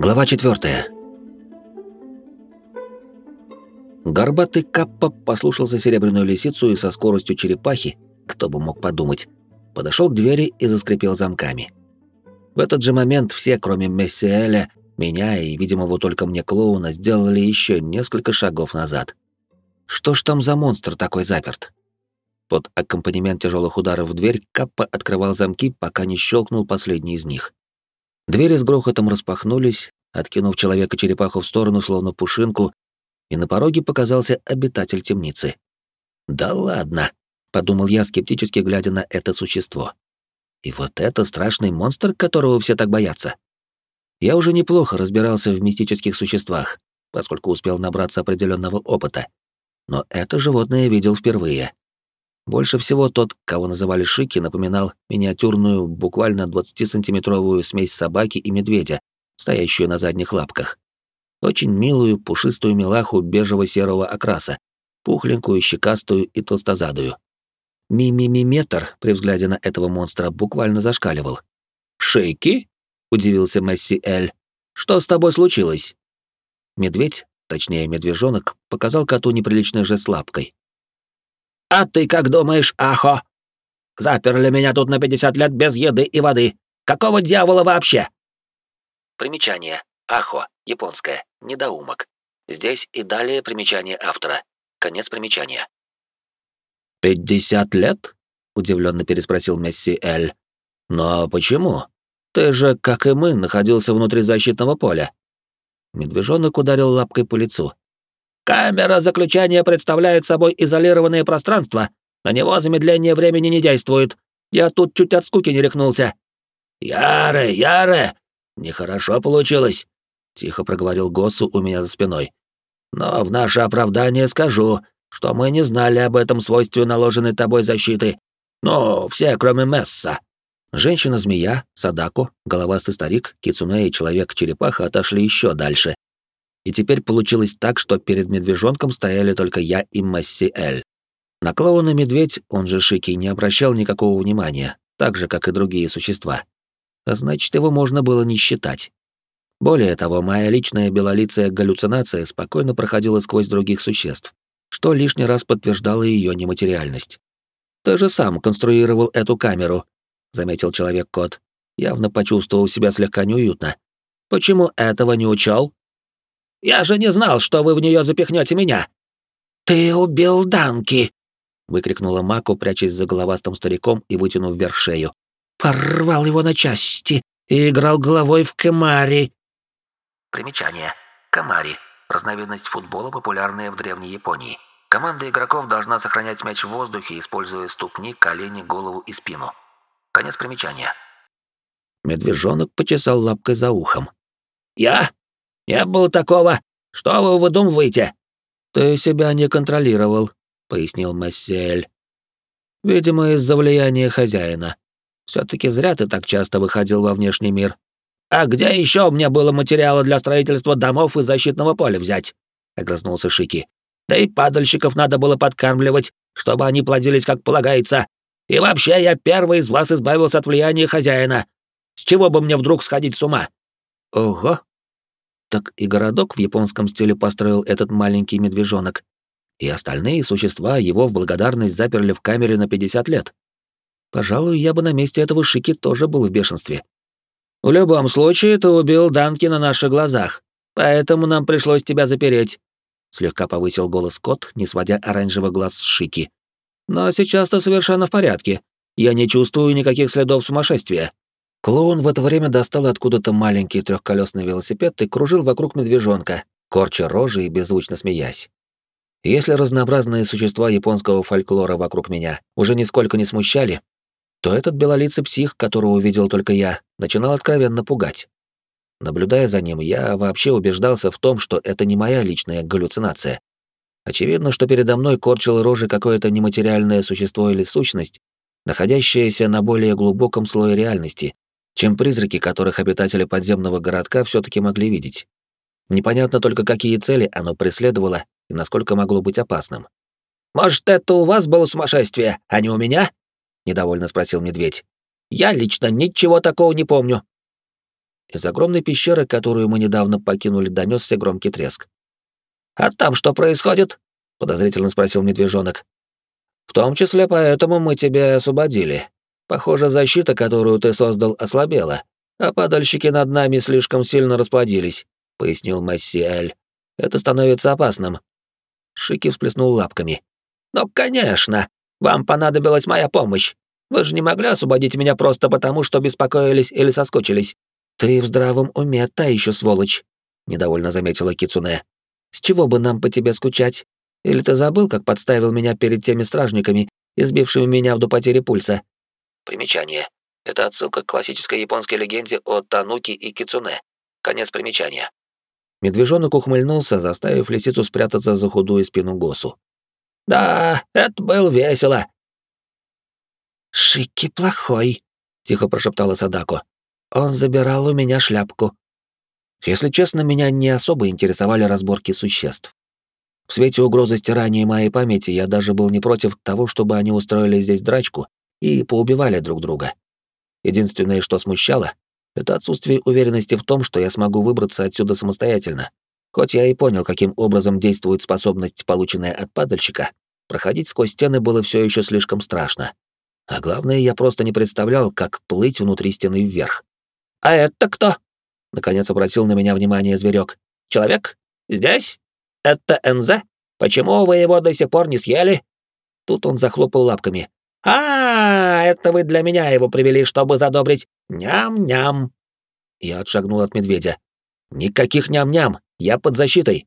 Глава 4. Горбатый Каппа послушался серебряную лисицу и со скоростью черепахи, кто бы мог подумать, подошел к двери и заскрипел замками. В этот же момент все, кроме Мессиэля, меня и, видимого только мне клоуна, сделали еще несколько шагов назад. Что ж там за монстр такой заперт? Под аккомпанемент тяжелых ударов в дверь Каппа открывал замки, пока не щелкнул последний из них. Двери с грохотом распахнулись, откинув человека-черепаху в сторону, словно пушинку, и на пороге показался обитатель темницы. «Да ладно!» — подумал я, скептически глядя на это существо. «И вот это страшный монстр, которого все так боятся?» Я уже неплохо разбирался в мистических существах, поскольку успел набраться определенного опыта. Но это животное видел впервые. Больше всего тот, кого называли Шики, напоминал миниатюрную, буквально 20-сантиметровую смесь собаки и медведя, стоящую на задних лапках. Очень милую, пушистую милаху бежево-серого окраса, пухленькую, щекастую и толстозадую. Мимимиметр при взгляде на этого монстра буквально зашкаливал. «Шейки?» — удивился Месси Эль. «Что с тобой случилось?» Медведь, точнее медвежонок, показал коту неприличный жест лапкой. А ты как думаешь, Ахо? Заперли меня тут на 50 лет без еды и воды. Какого дьявола вообще? Примечание. Ахо, японское, недоумок. Здесь и далее примечание автора. Конец примечания. «Пятьдесят лет?» — удивленно переспросил Месси Эль. «Но почему? Ты же, как и мы, находился внутри защитного поля». Медвежонок ударил лапкой по лицу. Камера заключения представляет собой изолированное пространство. На него замедление времени не действует. Я тут чуть от скуки не рехнулся. Яре, Яре, нехорошо получилось, тихо проговорил Госу у меня за спиной. Но в наше оправдание скажу, что мы не знали об этом свойстве наложенной тобой защиты. Ну, все, кроме Месса. Женщина-змея, Садаку, головастый старик, Кицуне и человек-черепаха отошли еще дальше, и теперь получилось так, что перед медвежонком стояли только я и Масси Эль. На клоуна медведь, он же Шики, не обращал никакого внимания, так же, как и другие существа. А значит, его можно было не считать. Более того, моя личная белолицая галлюцинация спокойно проходила сквозь других существ, что лишний раз подтверждало ее нематериальность. «Ты же сам конструировал эту камеру», — заметил человек-кот, явно почувствовал себя слегка неуютно. «Почему этого не учел? Я же не знал, что вы в нее запихнете меня!» «Ты убил Данки!» — выкрикнула Маку, прячась за головастым стариком и вытянув вверх шею. «Порвал его на части и играл головой в Камари!» Примечание. Камари — разновидность футбола, популярная в Древней Японии. Команда игроков должна сохранять мяч в воздухе, используя ступни, колени, голову и спину. Конец примечания. Медвежонок почесал лапкой за ухом. «Я? Не было такого. Что вы выдумываете?» «Ты себя не контролировал», — пояснил Массель. «Видимо, из-за влияния хозяина. Все таки зря ты так часто выходил во внешний мир». «А где еще мне было материала для строительства домов и защитного поля взять?» — огрызнулся Шики. «Да и падальщиков надо было подкармливать, чтобы они плодились как полагается. И вообще, я первый из вас избавился от влияния хозяина. С чего бы мне вдруг сходить с ума?» «Ого, так и городок в японском стиле построил этот маленький медвежонок. И остальные существа его в благодарность заперли в камере на 50 лет. Пожалуй, я бы на месте этого Шики тоже был в бешенстве. В любом случае, ты убил Данки на наших глазах, поэтому нам пришлось тебя запереть. Слегка повысил голос кот, не сводя оранжевый глаз с Шики. Но сейчас ты совершенно в порядке. Я не чувствую никаких следов сумасшествия. Клоун в это время достал откуда-то маленький трехколесный велосипед и кружил вокруг медвежонка, корча рожи и беззвучно смеясь. Если разнообразные существа японского фольклора вокруг меня уже нисколько не смущали, то этот белолицый псих, которого увидел только я, начинал откровенно пугать. Наблюдая за ним, я вообще убеждался в том, что это не моя личная галлюцинация. Очевидно, что передо мной корчило рожи какое-то нематериальное существо или сущность, находящееся на более глубоком слое реальности, чем призраки, которых обитатели подземного городка все таки могли видеть. Непонятно только, какие цели оно преследовало и насколько могло быть опасным. «Может, это у вас было сумасшествие, а не у меня?» — недовольно спросил медведь. «Я лично ничего такого не помню». Из огромной пещеры, которую мы недавно покинули, донесся громкий треск. «А там что происходит?» — подозрительно спросил медвежонок. «В том числе поэтому мы тебя освободили. Похоже, защита, которую ты создал, ослабела, а падальщики над нами слишком сильно расплодились», — пояснил Месси Эль. «Это становится опасным». Шики всплеснул лапками. «Ну, конечно! Вам понадобилась моя помощь. Вы же не могли освободить меня просто потому, что беспокоились или соскучились. Ты в здравом уме та еще сволочь, недовольно заметила Кицуне. С чего бы нам по тебе скучать? Или ты забыл, как подставил меня перед теми стражниками, избившими меня до потери пульса? Примечание. Это отсылка к классической японской легенде о Тануки и Кицуне. Конец примечания. Медвежонок ухмыльнулся, заставив лисицу спрятаться за худую спину Госу. «Да, это было весело. «Шики плохой», — тихо прошептала Садако. «Он забирал у меня шляпку». Если честно, меня не особо интересовали разборки существ. В свете угрозы стирания моей памяти я даже был не против того, чтобы они устроили здесь драчку и поубивали друг друга. Единственное, что смущало, это отсутствие уверенности в том, что я смогу выбраться отсюда самостоятельно. Хоть я и понял, каким образом действует способность, полученная от падальщика, проходить сквозь стены было все еще слишком страшно. А главное, я просто не представлял, как плыть внутри стены вверх. «А это кто?» — наконец обратил на меня внимание зверек. «Человек? Здесь? Это НЗ? Почему вы его до сих пор не съели?» Тут он захлопал лапками. «А, это вы для меня его привели, чтобы задобрить. Ням-ням!» Я отшагнул от медведя. «Никаких ням-ням, я под защитой!»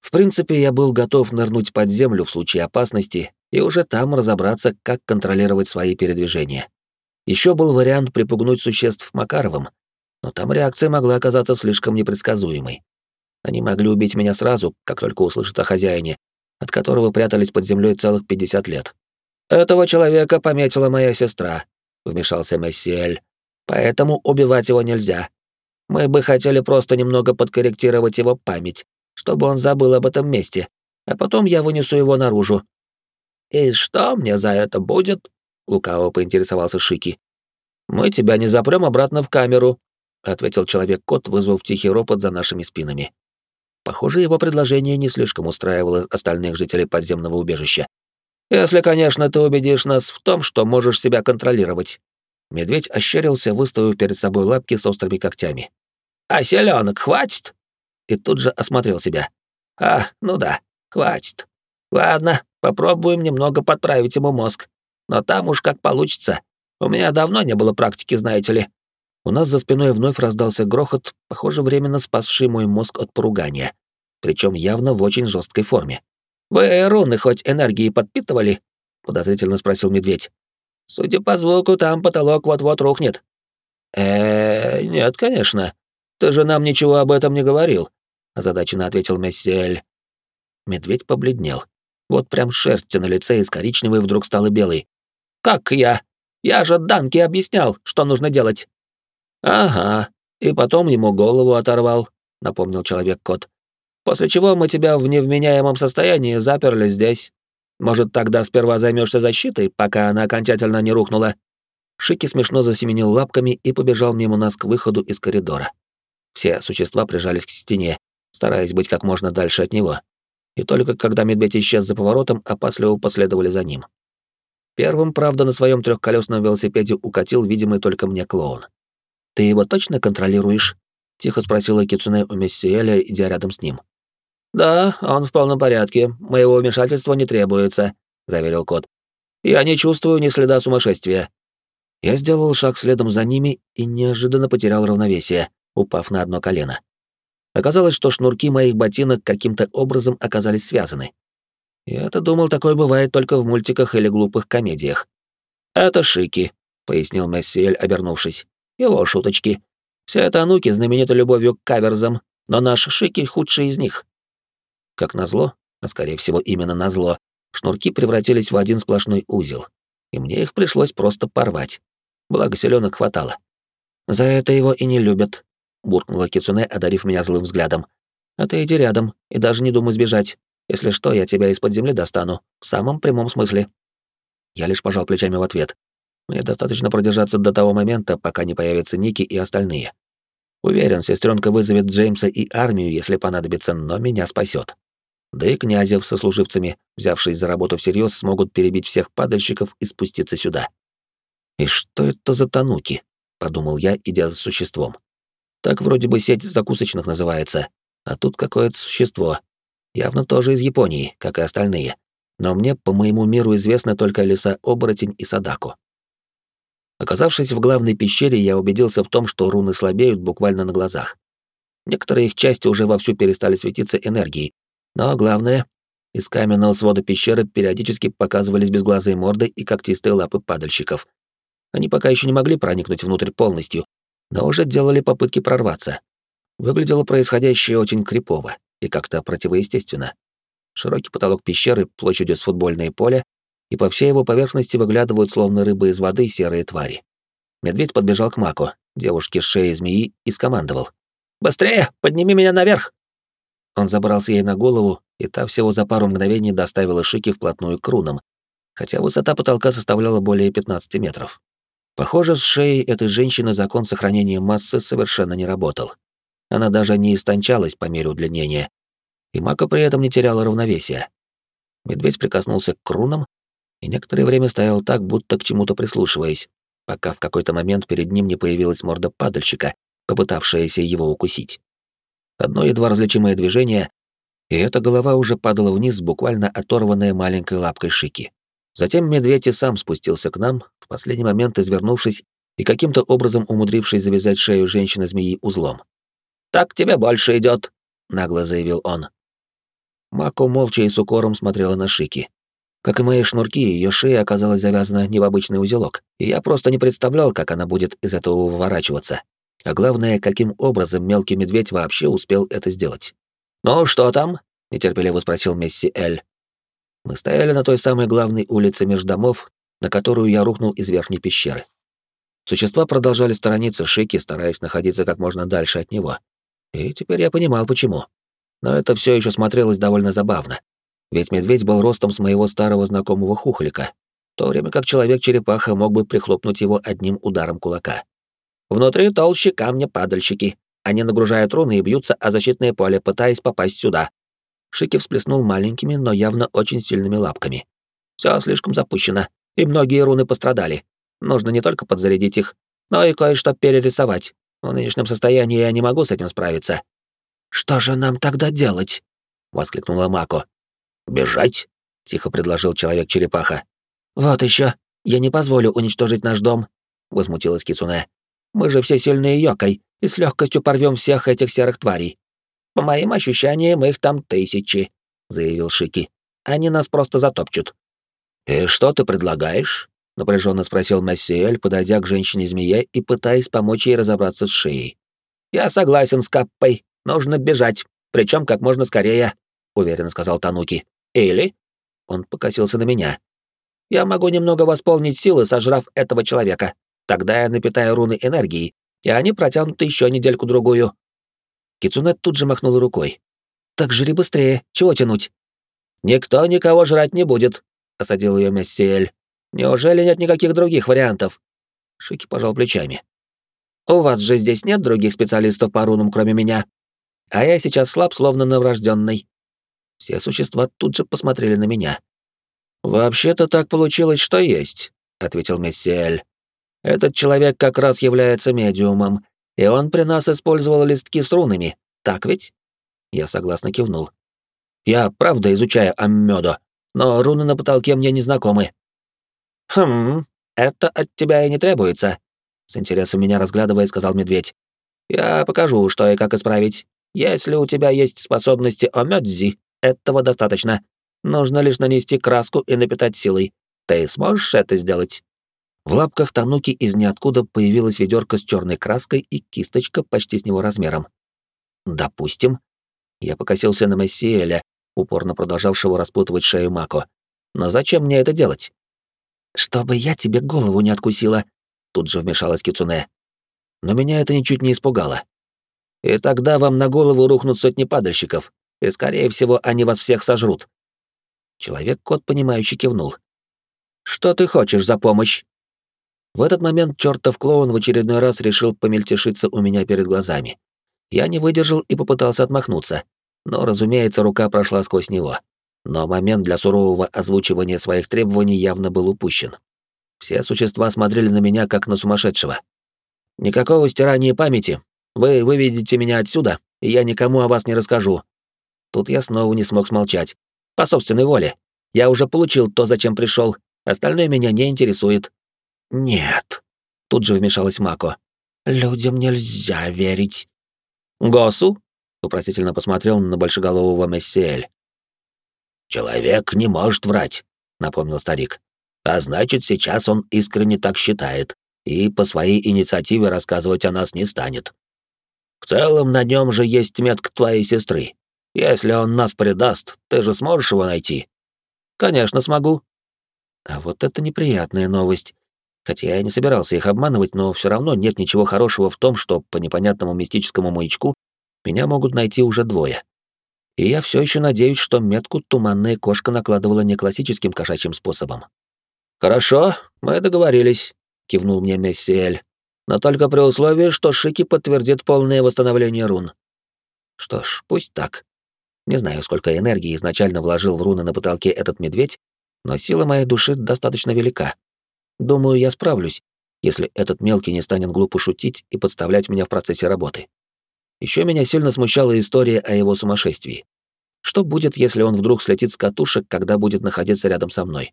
В принципе, я был готов нырнуть под землю в случае опасности и уже там разобраться, как контролировать свои передвижения. Еще был вариант припугнуть существ Макаровым, но там реакция могла оказаться слишком непредсказуемой. Они могли убить меня сразу, как только услышат о хозяине, от которого прятались под землей целых 50 лет. «Этого человека пометила моя сестра», — вмешался Мессиэль. «Поэтому убивать его нельзя. Мы бы хотели просто немного подкорректировать его память, чтобы он забыл об этом месте, а потом я вынесу его наружу, «И что мне за это будет?» — лукаво поинтересовался Шики. «Мы тебя не запрем обратно в камеру», — ответил человек-кот, вызвав тихий ропот за нашими спинами. Похоже, его предложение не слишком устраивало остальных жителей подземного убежища. «Если, конечно, ты убедишь нас в том, что можешь себя контролировать». Медведь ощерился, выставив перед собой лапки с острыми когтями. «А селенок хватит?» И тут же осмотрел себя. «А, ну да, хватит. Ладно, Попробуем немного подправить ему мозг. Но там уж как получится. У меня давно не было практики, знаете ли. У нас за спиной вновь раздался грохот, похоже, временно спасший мой мозг от поругания. Причем явно в очень жесткой форме. «Вы руны хоть энергией подпитывали?» — подозрительно спросил медведь. «Судя по звуку, там потолок вот-вот рухнет». э нет, конечно. Ты же нам ничего об этом не говорил», — озадаченно ответил Мессиэль. Медведь побледнел. Вот прям шерсть на лице из коричневой вдруг стала белой. «Как я? Я же Данке объяснял, что нужно делать». «Ага, и потом ему голову оторвал», — напомнил человек-кот. «После чего мы тебя в невменяемом состоянии заперли здесь. Может, тогда сперва займешься защитой, пока она окончательно не рухнула?» Шики смешно засеменил лапками и побежал мимо нас к выходу из коридора. Все существа прижались к стене, стараясь быть как можно дальше от него и только когда медведь исчез за поворотом, опасливо последовали за ним. Первым, правда, на своем трехколесном велосипеде укатил видимый только мне клоун. «Ты его точно контролируешь?» — тихо спросила Кицуне у Мессиэля, идя рядом с ним. «Да, он в полном порядке, моего вмешательства не требуется», — заверил кот. «Я не чувствую ни следа сумасшествия». Я сделал шаг следом за ними и неожиданно потерял равновесие, упав на одно колено. Оказалось, что шнурки моих ботинок каким-то образом оказались связаны. Я-то думал, такое бывает только в мультиках или глупых комедиях. «Это Шики», — пояснил Мессиэль, обернувшись. «Его шуточки. Все это ануки знамениты любовью к каверзам, но наш Шики худший из них». Как назло, а скорее всего именно назло, шнурки превратились в один сплошной узел, и мне их пришлось просто порвать. Благо селенок хватало. За это его и не любят, буркнула Кицуне, одарив меня злым взглядом. «А ты иди рядом и даже не думай сбежать. Если что, я тебя из-под земли достану, в самом прямом смысле». Я лишь пожал плечами в ответ. Мне достаточно продержаться до того момента, пока не появятся Ники и остальные. Уверен, сестренка вызовет Джеймса и армию, если понадобится, но меня спасет. Да и князев со служивцами, взявшись за работу всерьез, смогут перебить всех падальщиков и спуститься сюда. «И что это за тануки?» — подумал я, идя за существом. «Так вроде бы сеть закусочных называется, а тут какое-то существо. Явно тоже из Японии, как и остальные. Но мне по моему миру известны только леса-оборотень и Садаку. Оказавшись в главной пещере, я убедился в том, что руны слабеют буквально на глазах. Некоторые их части уже вовсю перестали светиться энергией, но главное, из каменного свода пещеры периодически показывались безглазые морды и когтистые лапы падальщиков. Они пока еще не могли проникнуть внутрь полностью, но уже делали попытки прорваться. Выглядело происходящее очень крипово и как-то противоестественно. Широкий потолок пещеры площадью с футбольное поле и по всей его поверхности выглядывают, словно рыбы из воды, серые твари. Медведь подбежал к Маку, девушке с шеей змеи, и скомандовал. «Быстрее! Подними меня наверх!» Он забрался ей на голову, и та всего за пару мгновений доставила Шики вплотную к рунам, хотя высота потолка составляла более 15 метров. Похоже, с шеей этой женщины закон сохранения массы совершенно не работал. Она даже не истончалась по мере удлинения, и Мака при этом не теряла равновесия. Медведь прикоснулся к рунам, и некоторое время стоял так, будто к чему-то прислушиваясь, пока в какой-то момент перед ним не появилась морда падальщика, попытавшаяся его укусить. Одно едва различимое движение, и эта голова уже падала вниз, буквально оторванная маленькой лапкой Шики. Затем медведь и сам спустился к нам, в последний момент извернувшись и каким-то образом умудрившись завязать шею женщины-змеи узлом. «Так тебе больше идет, нагло заявил он. Мако молча и с укором смотрела на Шики. Как и мои шнурки, ее шея оказалась завязана не в обычный узелок, и я просто не представлял, как она будет из этого выворачиваться. А главное, каким образом мелкий медведь вообще успел это сделать. «Ну, что там?» — нетерпеливо спросил Месси Эль. Мы стояли на той самой главной улице между домов, на которую я рухнул из верхней пещеры. Существа продолжали сторониться Шики, стараясь находиться как можно дальше от него. И теперь я понимал, почему. Но это все еще смотрелось довольно забавно ведь медведь был ростом с моего старого знакомого хухлика, в то время как человек-черепаха мог бы прихлопнуть его одним ударом кулака. Внутри толще камня падальщики. Они нагружают руны и бьются о защитное поле, пытаясь попасть сюда. Шики всплеснул маленькими, но явно очень сильными лапками. Все слишком запущено, и многие руны пострадали. Нужно не только подзарядить их, но и кое-что перерисовать. В нынешнем состоянии я не могу с этим справиться. «Что же нам тогда делать?» — воскликнула Мако. «Бежать?» — тихо предложил человек-черепаха. «Вот еще. Я не позволю уничтожить наш дом», — возмутилась Кицуне. «Мы же все сильные йокой и с легкостью порвем всех этих серых тварей. По моим ощущениям, их там тысячи», — заявил Шики. «Они нас просто затопчут». «И что ты предлагаешь?» — напряженно спросил Массиэль, подойдя к женщине-змее и пытаясь помочь ей разобраться с шеей. «Я согласен с Каппой. Нужно бежать, причем как можно скорее», — уверенно сказал Тануки. Или...» Он покосился на меня. «Я могу немного восполнить силы, сожрав этого человека. Тогда я напитаю руны энергией, и они протянут еще недельку-другую». Кицуне тут же махнул рукой. «Так жри быстрее, чего тянуть?» «Никто никого жрать не будет», — осадил ее Мессиэль. «Неужели нет никаких других вариантов?» Шики пожал плечами. «У вас же здесь нет других специалистов по рунам, кроме меня. А я сейчас слаб, словно новорожденный. Все существа тут же посмотрели на меня. «Вообще-то так получилось, что есть», — ответил Мессиэль. «Этот человек как раз является медиумом, и он при нас использовал листки с рунами, так ведь?» Я согласно кивнул. «Я правда изучаю Аммёдо, но руны на потолке мне не знакомы». «Хм, это от тебя и не требуется», — с интересом меня разглядывая, сказал медведь. «Я покажу, что и как исправить. Если у тебя есть способности Омёдзи, этого достаточно. Нужно лишь нанести краску и напитать силой. Ты сможешь это сделать?» В лапках Тануки из ниоткуда появилась ведерко с черной краской и кисточка почти с него размером. «Допустим». Я покосился на Мессиэля, упорно продолжавшего распутывать шею Мако. «Но зачем мне это делать?» «Чтобы я тебе голову не откусила», — тут же вмешалась Кицуне. Но меня это ничуть не испугало. «И тогда вам на голову рухнут сотни падальщиков, и, скорее всего, они вас всех сожрут». Человек-кот, понимающе кивнул. «Что ты хочешь за помощь?» В этот момент чертов клоун в очередной раз решил помельтешиться у меня перед глазами. Я не выдержал и попытался отмахнуться, но, разумеется, рука прошла сквозь него. Но момент для сурового озвучивания своих требований явно был упущен. Все существа смотрели на меня как на сумасшедшего. «Никакого стирания памяти. Вы выведете меня отсюда, и я никому о вас не расскажу». Тут я снова не смог смолчать. По собственной воле. Я уже получил то, зачем пришел. Остальное меня не интересует. «Нет», — тут же вмешалась Мако. «Людям нельзя верить». «Госу?» — вопросительно посмотрел на большеголового Мессиэль. «Человек не может врать», — напомнил старик. «А значит, сейчас он искренне так считает и по своей инициативе рассказывать о нас не станет. В целом, на нем же есть метка твоей сестры. Если он нас предаст, ты же сможешь его найти?» «Конечно смогу». А вот это неприятная новость. Хотя я не собирался их обманывать, но все равно нет ничего хорошего в том, что по непонятному мистическому маячку меня могут найти уже двое. И я все еще надеюсь, что метку туманная кошка накладывала не классическим кошачьим способом. «Хорошо, мы договорились», — кивнул мне Мессиэль. «Но только при условии, что Шики подтвердит полное восстановление рун». Что ж, пусть так. Не знаю, сколько энергии изначально вложил в руны на потолке этот медведь, но сила моей души достаточно велика. Думаю, я справлюсь, если этот мелкий не станет глупо шутить и подставлять меня в процессе работы. Еще меня сильно смущала история о его сумасшествии. Что будет, если он вдруг слетит с катушек, когда будет находиться рядом со мной?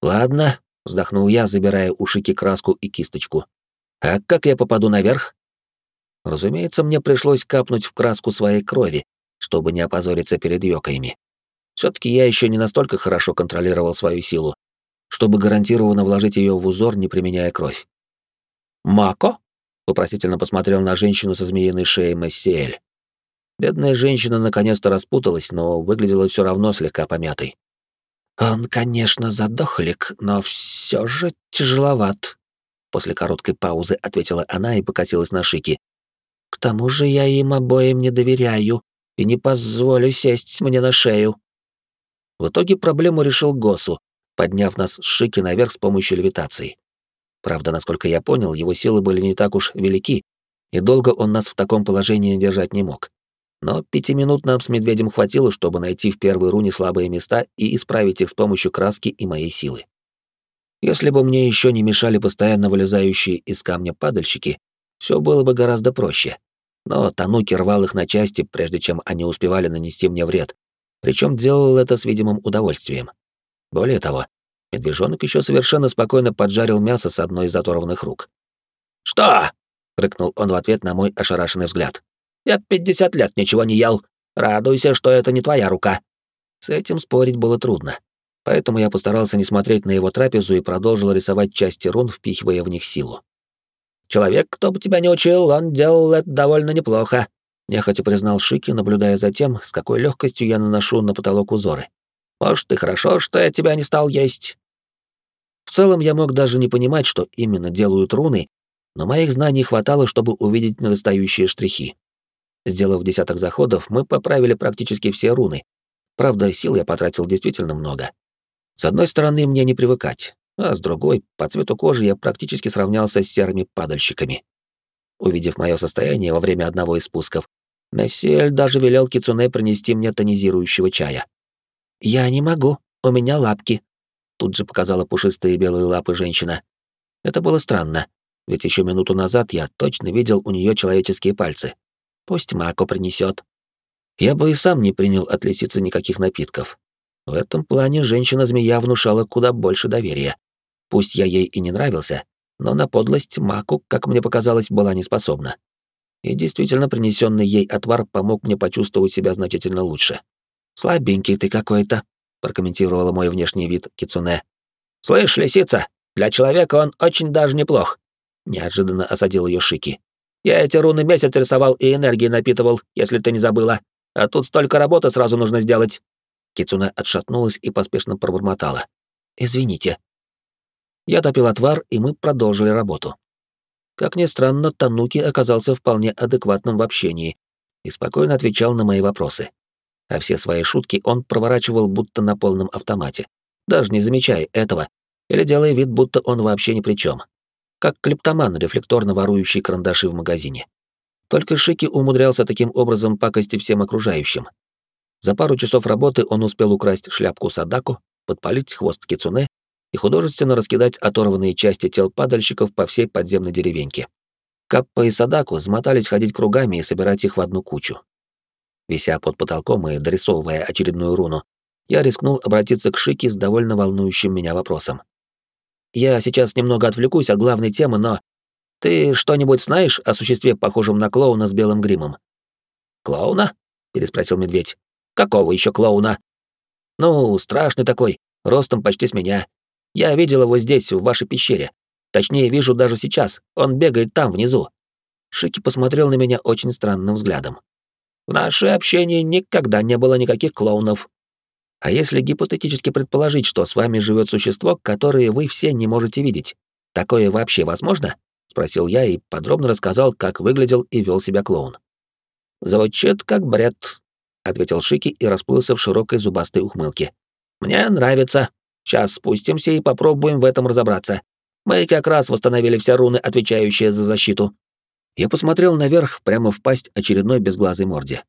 Ладно, вздохнул я, забирая у Шики краску и кисточку. А как я попаду наверх? Разумеется, мне пришлось капнуть в краску своей крови, чтобы не опозориться перед йокаями. все таки я еще не настолько хорошо контролировал свою силу, чтобы гарантированно вложить ее в узор, не применяя кровь. «Мако?» — вопросительно посмотрел на женщину со змеиной шеей Мессиэль. Бедная женщина наконец-то распуталась, но выглядела все равно слегка помятой. «Он, конечно, задохлик, но все же тяжеловат», — после короткой паузы ответила она и покосилась на Шики. «К тому же я им обоим не доверяю и не позволю сесть мне на шею». В итоге проблему решил Госу, подняв нас с Шики наверх с помощью левитации. Правда, насколько я понял, его силы были не так уж велики, и долго он нас в таком положении держать не мог. Но пяти минут нам с медведем хватило, чтобы найти в первой руне слабые места и исправить их с помощью краски и моей силы. Если бы мне еще не мешали постоянно вылезающие из камня падальщики, все было бы гораздо проще. Но Тануки рвал их на части, прежде чем они успевали нанести мне вред, причем делал это с видимым удовольствием. Более того, медвежонок еще совершенно спокойно поджарил мясо с одной из оторванных рук. «Что?» — рыкнул он в ответ на мой ошарашенный взгляд. «Я пятьдесят лет ничего не ел. Радуйся, что это не твоя рука». С этим спорить было трудно, поэтому я постарался не смотреть на его трапезу и продолжил рисовать части рун, впихивая в них силу. «Человек, кто бы тебя не учил, он делал это довольно неплохо», — нехотя признал Шики, наблюдая за тем, с какой легкостью я наношу на потолок узоры. Может, и хорошо, что я тебя не стал есть. В целом, я мог даже не понимать, что именно делают руны, но моих знаний хватало, чтобы увидеть недостающие штрихи. Сделав десяток заходов, мы поправили практически все руны. Правда, сил я потратил действительно много. С одной стороны, мне не привыкать, а с другой, по цвету кожи я практически сравнялся с серыми падальщиками. Увидев мое состояние во время одного из спусков, Мессиэль даже велел Кицуне принести мне тонизирующего чая. «Я не могу, у меня лапки», — тут же показала пушистые белые лапы женщина. Это было странно, ведь еще минуту назад я точно видел у нее человеческие пальцы. Пусть Мако принесет. Я бы и сам не принял от лисицы никаких напитков. В этом плане женщина-змея внушала куда больше доверия. Пусть я ей и не нравился, но на подлость Маку, как мне показалось, была не способна. И действительно принесенный ей отвар помог мне почувствовать себя значительно лучше. «Слабенький ты какой-то», — прокомментировала мой внешний вид Кицуне. «Слышь, лисица, для человека он очень даже неплох», — неожиданно осадил ее Шики. «Я эти руны месяц рисовал и энергии напитывал, если ты не забыла. А тут столько работы сразу нужно сделать». Кицуне отшатнулась и поспешно пробормотала. «Извините». Я допил отвар, и мы продолжили работу. Как ни странно, Тануки оказался вполне адекватным в общении и спокойно отвечал на мои вопросы а все свои шутки он проворачивал будто на полном автомате, даже не замечая этого, или делая вид, будто он вообще ни при чем. Как клептоман, рефлекторно ворующий карандаши в магазине. Только Шики умудрялся таким образом пакости всем окружающим. За пару часов работы он успел украсть шляпку Садаку, подпалить хвост кицуне и художественно раскидать оторванные части тел падальщиков по всей подземной деревеньке. Каппа и Садаку замотались ходить кругами и собирать их в одну кучу. Вися под потолком и дорисовывая очередную руну, я рискнул обратиться к Шики с довольно волнующим меня вопросом. «Я сейчас немного отвлекусь от главной темы, но ты что-нибудь знаешь о существе, похожем на клоуна с белым гримом?» «Клоуна?» — переспросил медведь. «Какого еще клоуна?» «Ну, страшный такой, ростом почти с меня. Я видел его здесь, в вашей пещере. Точнее, вижу даже сейчас. Он бегает там, внизу». Шики посмотрел на меня очень странным взглядом. «В наше общение никогда не было никаких клоунов». «А если гипотетически предположить, что с вами живет существо, которое вы все не можете видеть, такое вообще возможно?» — спросил я и подробно рассказал, как выглядел и вел себя клоун. «Звучит как бред», — ответил Шики и расплылся в широкой зубастой ухмылке. «Мне нравится. Сейчас спустимся и попробуем в этом разобраться. Мы как раз восстановили все руны, отвечающие за защиту». Я посмотрел наверх, прямо в пасть очередной безглазой морде.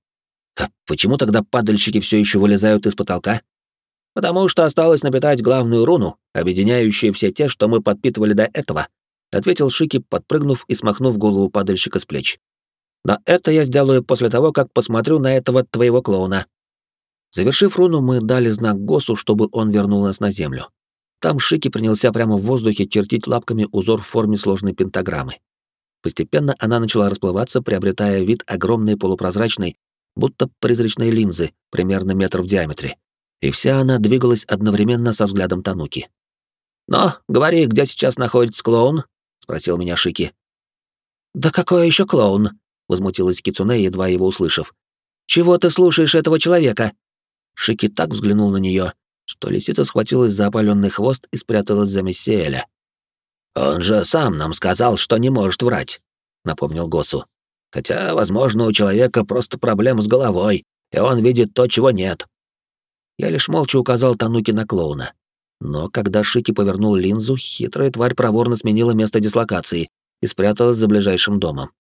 «А почему тогда падальщики все еще вылезают из потолка?» «Потому что осталось напитать главную руну, объединяющую все те, что мы подпитывали до этого», — ответил Шики, подпрыгнув и смахнув голову падальщика с плеч. «Но это я сделаю после того, как посмотрю на этого твоего клоуна». Завершив руну, мы дали знак Госу, чтобы он вернул нас на землю. Там Шики принялся прямо в воздухе чертить лапками узор в форме сложной пентаграммы. Постепенно она начала расплываться, приобретая вид огромной полупрозрачной, будто призрачной линзы, примерно метр в диаметре. И вся она двигалась одновременно со взглядом Тануки. «Но, говори, где сейчас находится клоун?» спросил меня Шики. Да какой еще клоун? возмутилась Кицуне, едва его услышав. Чего ты слушаешь этого человека? Шики так взглянул на нее, что лисица схватилась за опаленный хвост и спряталась за Мессиэля. Он же сам нам сказал, что не может врать, напомнил Госу. Хотя, возможно, у человека просто проблема с головой, и он видит то, чего нет. Я лишь молча указал Тануки на клоуна. Но когда Шики повернул линзу, хитрая тварь проворно сменила место дислокации и спряталась за ближайшим домом.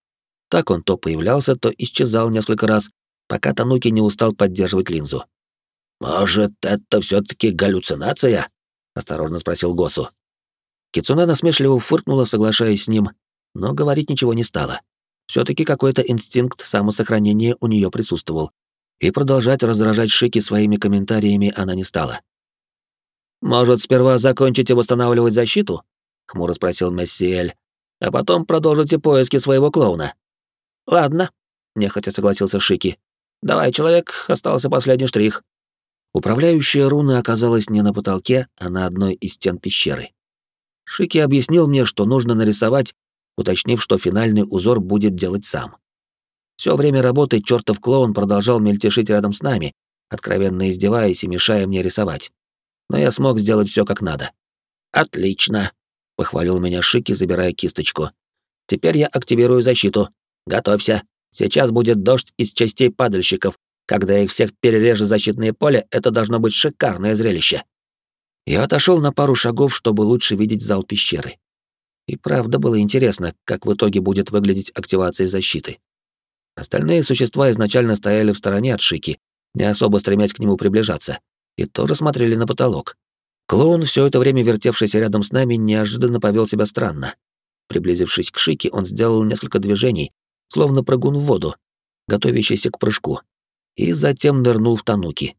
Так он то появлялся, то исчезал несколько раз, пока Тануки не устал поддерживать линзу. «Может, это все таки галлюцинация?» — осторожно спросил Госу. Кицуна насмешливо фыркнула, соглашаясь с ним, но говорить ничего не стала. все таки какой-то инстинкт самосохранения у нее присутствовал, и продолжать раздражать Шики своими комментариями она не стала. «Может, сперва закончите восстанавливать защиту?» — хмуро спросил Мессиэль. «А потом продолжите поиски своего клоуна». «Ладно», — нехотя согласился Шики. «Давай, человек, остался последний штрих». Управляющая руна оказалась не на потолке, а на одной из стен пещеры. Шики объяснил мне, что нужно нарисовать, уточнив, что финальный узор будет делать сам. Все время работы чертов клоун продолжал мельтешить рядом с нами, откровенно издеваясь и мешая мне рисовать но я смог сделать все как надо. Отлично, похвалил меня Шики, забирая кисточку. Теперь я активирую защиту. Готовься. Сейчас будет дождь из частей падальщиков. Когда их всех перережет защитное поле, это должно быть шикарное зрелище. Я отошел на пару шагов, чтобы лучше видеть зал пещеры. И правда было интересно, как в итоге будет выглядеть активация защиты. Остальные существа изначально стояли в стороне от Шики, не особо стремясь к нему приближаться и тоже смотрели на потолок. Клоун, все это время вертевшийся рядом с нами, неожиданно повел себя странно. Приблизившись к Шике, он сделал несколько движений, словно прыгун в воду, готовящийся к прыжку, и затем нырнул в тануки.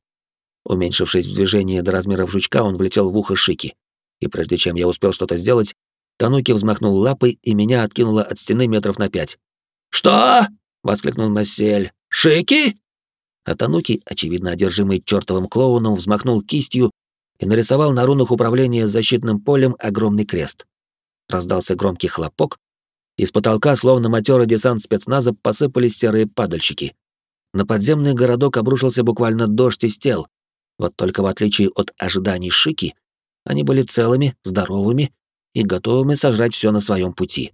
Уменьшившись в движении до размеров жучка, он влетел в ухо Шики, и прежде чем я успел что-то сделать, Тануки взмахнул лапой, и меня откинуло от стены метров на пять. «Что?» — воскликнул Массель. «Шики?» А Тануки, очевидно одержимый чертовым клоуном, взмахнул кистью и нарисовал на рунах управления защитным полем огромный крест. Раздался громкий хлопок, из потолка, словно матерый десант спецназа, посыпались серые падальщики. На подземный городок обрушился буквально дождь из тел, вот только в отличие от ожиданий Шики, они были целыми, здоровыми и готовыми сожрать все на своем пути.